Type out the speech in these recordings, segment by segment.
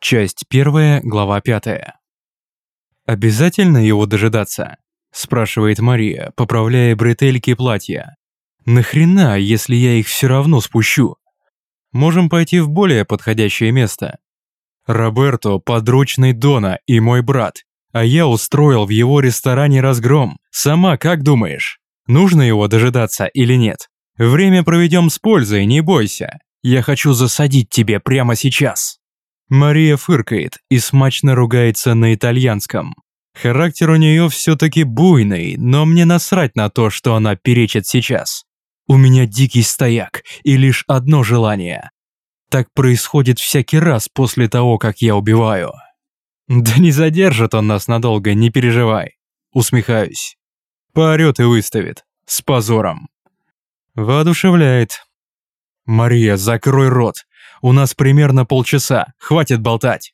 Часть первая, глава пятая. «Обязательно его дожидаться?» – спрашивает Мария, поправляя бретельки платья. «Нахрена, если я их все равно спущу? Можем пойти в более подходящее место. Роберто – подручный Дона и мой брат, а я устроил в его ресторане разгром. Сама как думаешь, нужно его дожидаться или нет? Время проведем с пользой, не бойся. Я хочу засадить тебе прямо сейчас». Мария фыркает и смачно ругается на итальянском. Характер у нее все-таки буйный, но мне насрать на то, что она перечит сейчас. У меня дикий стояк и лишь одно желание. Так происходит всякий раз после того, как я убиваю. Да не задержит он нас надолго, не переживай. Усмехаюсь. Поорет и выставит. С позором. Воодушевляет. Мария, закрой рот. У нас примерно полчаса, хватит болтать.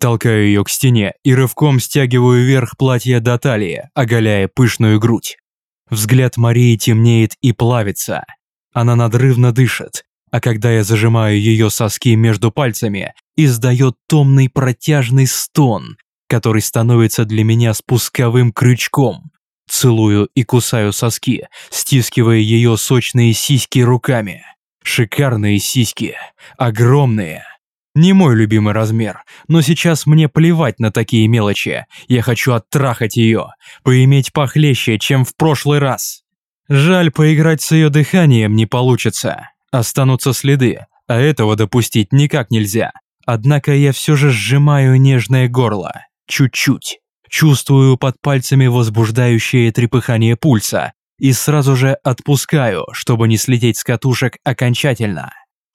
Толкаю ее к стене и рывком стягиваю вверх платье до талии, оголяя пышную грудь. Взгляд Марии темнеет и плавится. Она надрывно дышит, а когда я зажимаю ее соски между пальцами, издает томный протяжный стон, который становится для меня спусковым крючком. Целую и кусаю соски, стискивая ее сочные сиськи руками. Шикарные сиськи, огромные. Не мой любимый размер, но сейчас мне плевать на такие мелочи. Я хочу оттрахать ее, поиметь похлеще, чем в прошлый раз. Жаль, поиграть с ее дыханием не получится. Останутся следы, а этого допустить никак нельзя. Однако я все же сжимаю нежное горло. Чуть-чуть. Чувствую под пальцами возбуждающее трепыхание пульса и сразу же отпускаю, чтобы не слететь с катушек окончательно.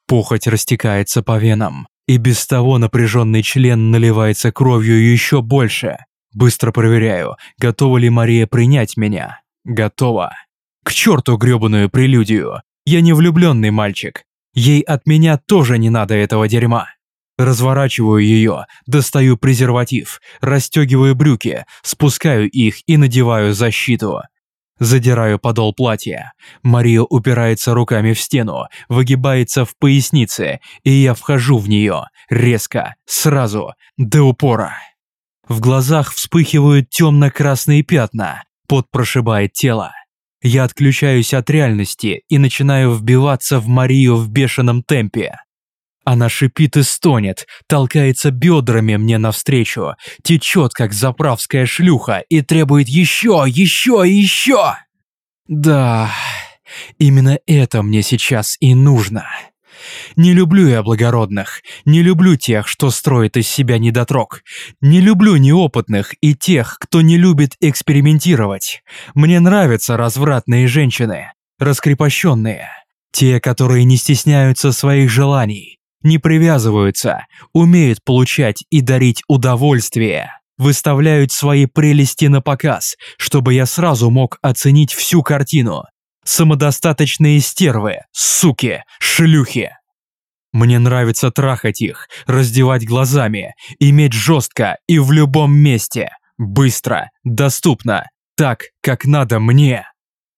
Похоть растекается по венам, и без того напряженный член наливается кровью еще больше. Быстро проверяю, готова ли Мария принять меня. Готова. К черту гребаную прелюдию. Я не влюбленный мальчик. Ей от меня тоже не надо этого дерьма. Разворачиваю ее, достаю презерватив, расстегиваю брюки, спускаю их и надеваю защиту. Задираю подол платья. Мария упирается руками в стену, выгибается в пояснице, и я вхожу в нее, резко, сразу, до упора. В глазах вспыхивают темно-красные пятна, пот прошибает тело. Я отключаюсь от реальности и начинаю вбиваться в Марию в бешеном темпе. Она шипит и стонет, толкается бедрами мне навстречу, течет, как заправская шлюха, и требует еще, еще и еще. Да, именно это мне сейчас и нужно. Не люблю я благородных, не люблю тех, что строит из себя недотрог, не люблю неопытных и тех, кто не любит экспериментировать. Мне нравятся развратные женщины, раскрепощенные, те, которые не стесняются своих желаний, не привязываются, умеют получать и дарить удовольствие, выставляют свои прелести на показ, чтобы я сразу мог оценить всю картину. Самодостаточные стервы, суки, шлюхи. Мне нравится трахать их, раздевать глазами, иметь жестко и в любом месте, быстро, доступно, так, как надо мне.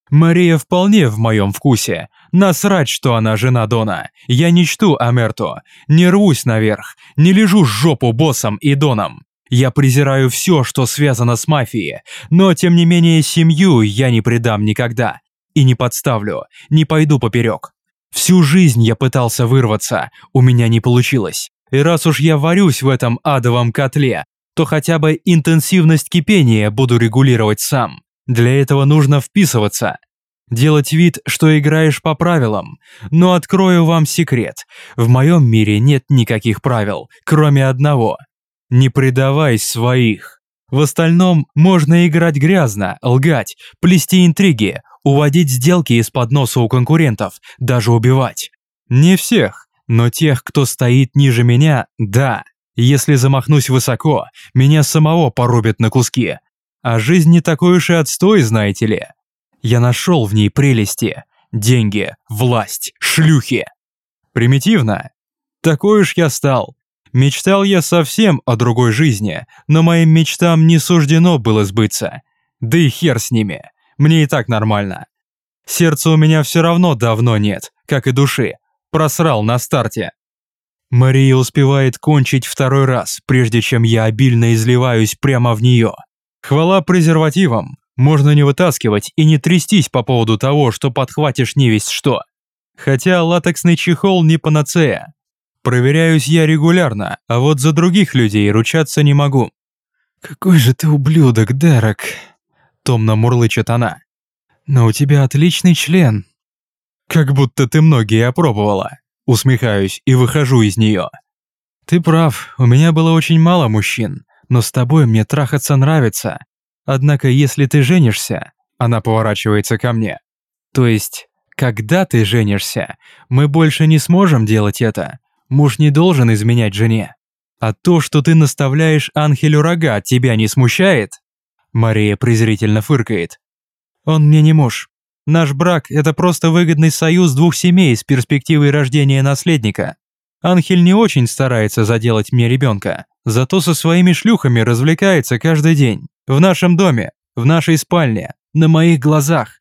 Мария вполне в моем вкусе. Насрать, что она жена Дона. Я не чту Амерту. Не рвусь наверх. Не лежу с жопу боссом и Доном. Я презираю все, что связано с мафией. Но, тем не менее, семью я не предам никогда. И не подставлю. Не пойду поперек. Всю жизнь я пытался вырваться. У меня не получилось. И раз уж я варюсь в этом адовом котле, то хотя бы интенсивность кипения буду регулировать сам. Для этого нужно вписываться. Делать вид, что играешь по правилам. Но открою вам секрет. В моем мире нет никаких правил, кроме одного. Не предавай своих. В остальном можно играть грязно, лгать, плести интриги, уводить сделки из-под носа у конкурентов, даже убивать. Не всех, но тех, кто стоит ниже меня, да. Если замахнусь высоко, меня самого порубят на куски, а жизнь не такой уж и отстой, знаете ли. Я нашел в ней прелести. Деньги, власть, шлюхи. Примитивно. Такой уж я стал. Мечтал я совсем о другой жизни, но моим мечтам не суждено было сбыться. Да и хер с ними. Мне и так нормально. Сердца у меня все равно давно нет, как и души. Просрал на старте. Мария успевает кончить второй раз, прежде чем я обильно изливаюсь прямо в нее. Хвала презервативам. Можно не вытаскивать и не трястись по поводу того, что подхватишь не весь что. Хотя латексный чехол не панацея. Проверяюсь я регулярно, а вот за других людей ручаться не могу. «Какой же ты ублюдок, Дерек!» Томно мурлычет она. «Но у тебя отличный член». «Как будто ты многие опробовала». Усмехаюсь и выхожу из нее. «Ты прав, у меня было очень мало мужчин, но с тобой мне трахаться нравится. Однако если ты женишься...» Она поворачивается ко мне. «То есть, когда ты женишься, мы больше не сможем делать это. Муж не должен изменять жене. А то, что ты наставляешь Анхелю рога, тебя не смущает?» Мария презрительно фыркает. «Он мне не муж. Наш брак – это просто выгодный союз двух семей с перспективой рождения наследника. Анхель не очень старается заделать мне ребенка, зато со своими шлюхами развлекается каждый день. В нашем доме, в нашей спальне, на моих глазах.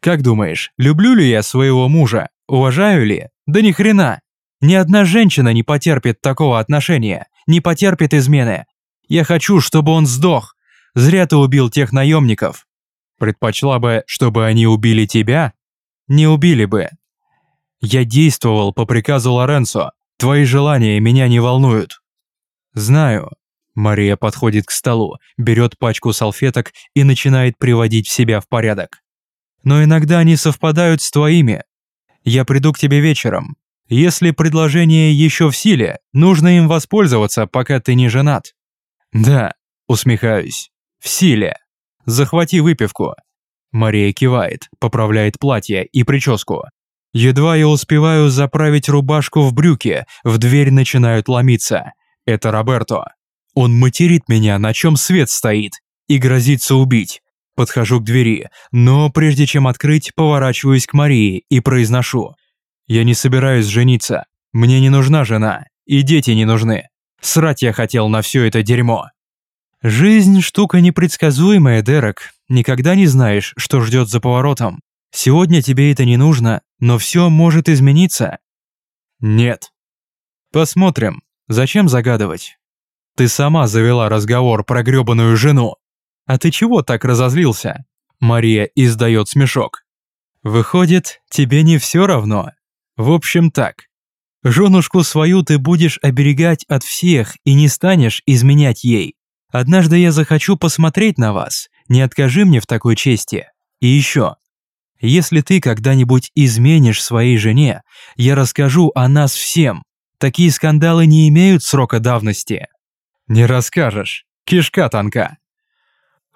Как думаешь, люблю ли я своего мужа? Уважаю ли? Да ни хрена. Ни одна женщина не потерпит такого отношения, не потерпит измены. Я хочу, чтобы он сдох. Зря ты убил тех наемников. Предпочла бы, чтобы они убили тебя? Не убили бы. Я действовал по приказу Лоренцо. Твои желания меня не волнуют. Знаю. Мария подходит к столу, берет пачку салфеток и начинает приводить себя в порядок. Но иногда они совпадают с твоими. Я приду к тебе вечером, если предложение еще в силе, нужно им воспользоваться, пока ты не женат. Да, усмехаюсь. В силе. Захвати выпивку. Мария кивает, поправляет платье и прическу. Едва я успеваю заправить рубашку в брюки, в дверь начинают ломиться. Это Роберто. Он материт меня, на чем свет стоит, и грозится убить. Подхожу к двери, но прежде чем открыть, поворачиваюсь к Марии и произношу. Я не собираюсь жениться. Мне не нужна жена. И дети не нужны. Срать я хотел на все это дерьмо. Жизнь – штука непредсказуемая, Дерек. Никогда не знаешь, что ждет за поворотом. Сегодня тебе это не нужно, но все может измениться. Нет. Посмотрим. Зачем загадывать? Ты сама завела разговор про грёбаную жену. А ты чего так разозлился? Мария издает смешок. Выходит, тебе не все равно. В общем так. Женушку свою ты будешь оберегать от всех и не станешь изменять ей. Однажды я захочу посмотреть на вас, не откажи мне в такой чести. И еще. Если ты когда-нибудь изменишь своей жене, я расскажу о нас всем. Такие скандалы не имеют срока давности. Не расскажешь. Кишка тонка.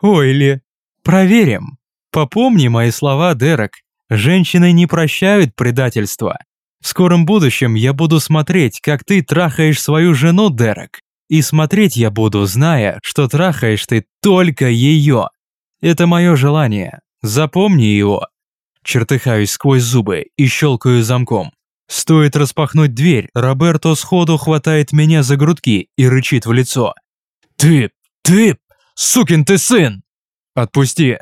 Ой ли. Проверим. Попомни мои слова, Дерек. Женщины не прощают предательства. В скором будущем я буду смотреть, как ты трахаешь свою жену, Дерек. И смотреть я буду, зная, что трахаешь ты только ее. Это мое желание. Запомни его. Чертыхаюсь сквозь зубы и щелкаю замком. Стоит распахнуть дверь, Роберто сходу хватает меня за грудки и рычит в лицо. «Ты! Ты! Сукин ты сын!» «Отпусти!»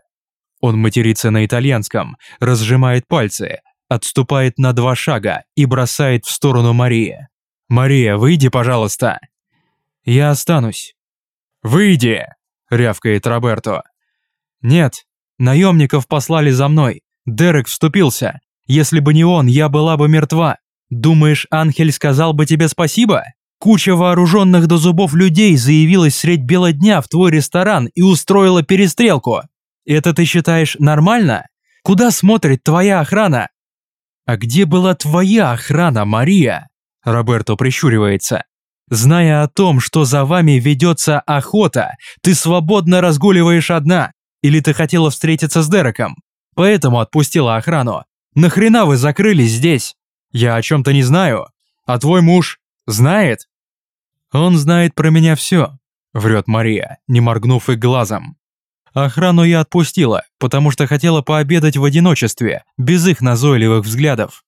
Он матерится на итальянском, разжимает пальцы, отступает на два шага и бросает в сторону Марии. «Мария, выйди, пожалуйста!» «Я останусь». «Выйди!» – рявкает Роберто. «Нет, наемников послали за мной. Дерек вступился. Если бы не он, я была бы мертва. Думаешь, Анхель сказал бы тебе спасибо? Куча вооруженных до зубов людей заявилась средь бела дня в твой ресторан и устроила перестрелку. Это ты считаешь нормально? Куда смотрит твоя охрана? «А где была твоя охрана, Мария?» Роберто прищуривается. «Зная о том, что за вами ведется охота, ты свободно разгуливаешь одна. Или ты хотела встретиться с Дереком? Поэтому отпустила охрану. Нахрена вы закрылись здесь? Я о чем-то не знаю. А твой муж знает?» «Он знает про меня все», – врет Мария, не моргнув и глазом. Охрану я отпустила, потому что хотела пообедать в одиночестве, без их назойливых взглядов.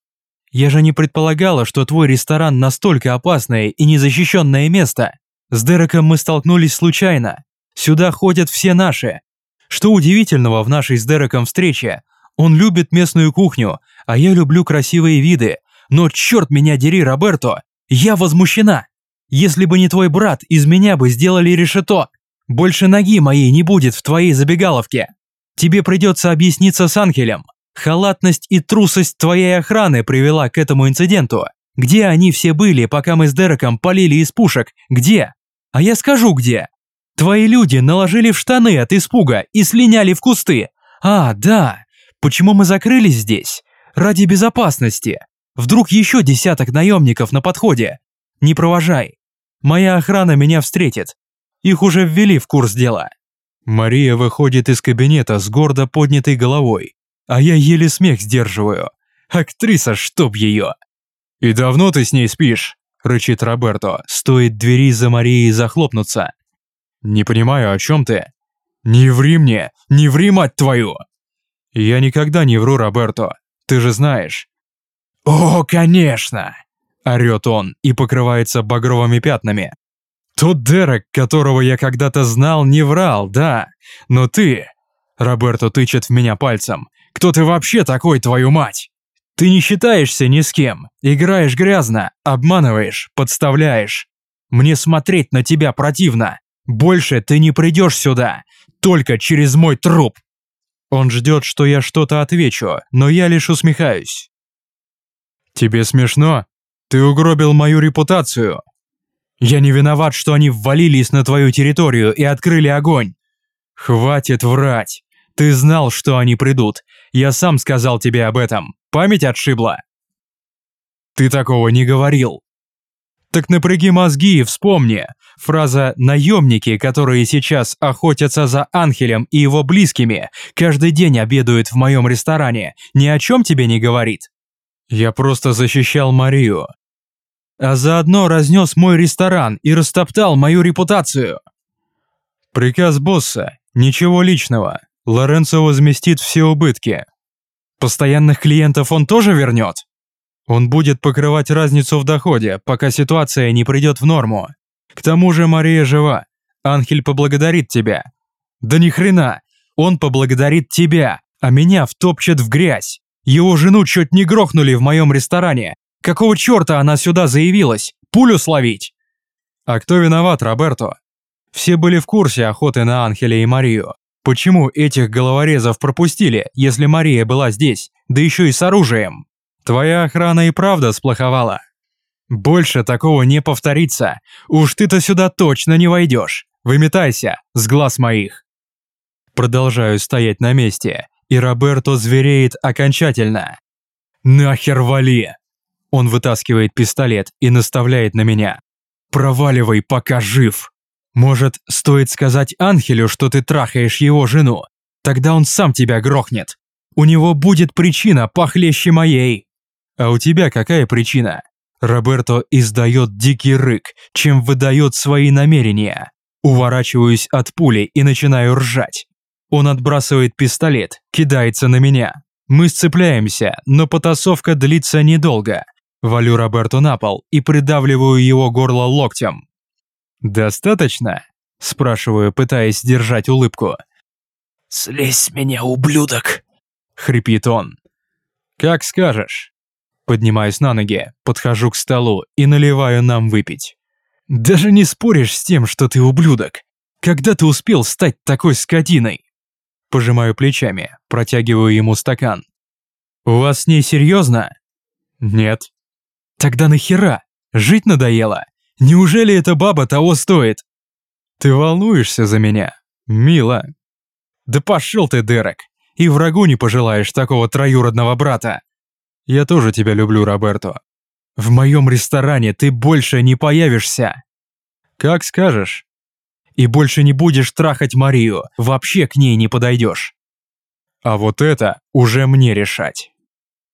Я же не предполагала, что твой ресторан настолько опасное и незащищенное место. С Дереком мы столкнулись случайно. Сюда ходят все наши. Что удивительного в нашей с Дереком встрече? Он любит местную кухню, а я люблю красивые виды. Но черт меня дери, Роберто, Я возмущена. Если бы не твой брат, из меня бы сделали решето. Больше ноги моей не будет в твоей забегаловке. Тебе придется объясниться с Анхелем. Халатность и трусость твоей охраны привела к этому инциденту. Где они все были, пока мы с Дереком полили из пушек? Где? А я скажу где. Твои люди наложили в штаны от испуга и слиняли в кусты. А, да. Почему мы закрылись здесь? Ради безопасности. Вдруг еще десяток наемников на подходе. Не провожай. Моя охрана меня встретит. Их уже ввели в курс дела. Мария выходит из кабинета с гордо поднятой головой, а я еле смех сдерживаю. Актриса, чтоб ее. «И давно ты с ней спишь?» – рычит Роберто, стоит двери за Марией захлопнуться. «Не понимаю, о чем ты?» «Не ври мне! Не ври, мать твою!» «Я никогда не вру, Роберто, ты же знаешь». «О, конечно!» – орёт он и покрывается багровыми пятнами. «Тот Дерек, которого я когда-то знал, не врал, да, но ты...» Роберто тычет в меня пальцем. «Кто ты вообще такой, твою мать?» Ты не считаешься ни с кем, играешь грязно, обманываешь, подставляешь. Мне смотреть на тебя противно. Больше ты не придешь сюда, только через мой труп. Он ждет, что я что-то отвечу, но я лишь усмехаюсь. Тебе смешно? Ты угробил мою репутацию. Я не виноват, что они ввалились на твою территорию и открыли огонь. Хватит врать. Ты знал, что они придут. Я сам сказал тебе об этом. Память отшибла. Ты такого не говорил. Так напряги мозги и вспомни. Фраза «наемники, которые сейчас охотятся за Анхелем и его близкими, каждый день обедают в моем ресторане, ни о чем тебе не говорит. Я просто защищал Марию. А заодно разнес мой ресторан и растоптал мою репутацию. Приказ босса. Ничего личного. Лоренцо возместит все убытки. Постоянных клиентов он тоже вернет? Он будет покрывать разницу в доходе, пока ситуация не придет в норму. К тому же Мария жива. Анхель поблагодарит тебя. Да ни хрена. Он поблагодарит тебя, а меня втопчет в грязь. Его жену чуть не грохнули в моем ресторане. Какого черта она сюда заявилась? Пулю словить? А кто виноват, Роберто? Все были в курсе охоты на Анхеля и Марию. Почему этих головорезов пропустили, если Мария была здесь, да еще и с оружием? Твоя охрана и правда сплоховала. Больше такого не повторится. Уж ты-то сюда точно не войдешь. Выметайся, с глаз моих. Продолжаю стоять на месте, и Роберто звереет окончательно. Нахер вали! Он вытаскивает пистолет и наставляет на меня. Проваливай, пока жив. Может, стоит сказать Анхелю, что ты трахаешь его жену? Тогда он сам тебя грохнет. У него будет причина похлеще моей. А у тебя какая причина? Роберто издает дикий рык, чем выдает свои намерения. Уворачиваюсь от пули и начинаю ржать. Он отбрасывает пистолет, кидается на меня. Мы сцепляемся, но потасовка длится недолго. Валю Роберто на пол и придавливаю его горло локтем. «Достаточно?» – спрашиваю, пытаясь сдержать улыбку. «Слезь меня, ублюдок!» – хрипит он. «Как скажешь». Поднимаюсь на ноги, подхожу к столу и наливаю нам выпить. «Даже не споришь с тем, что ты ублюдок. Когда ты успел стать такой скотиной?» Пожимаю плечами, протягиваю ему стакан. «У вас с ней серьезно?» «Нет». «Тогда нахера? Жить надоело?» Неужели эта баба того стоит? Ты волнуешься за меня, мила. Да пошел ты, Дерек, и врагу не пожелаешь такого троюродного брата. Я тоже тебя люблю, Роберто. В моем ресторане ты больше не появишься. Как скажешь. И больше не будешь трахать Марию, вообще к ней не подойдешь. А вот это уже мне решать.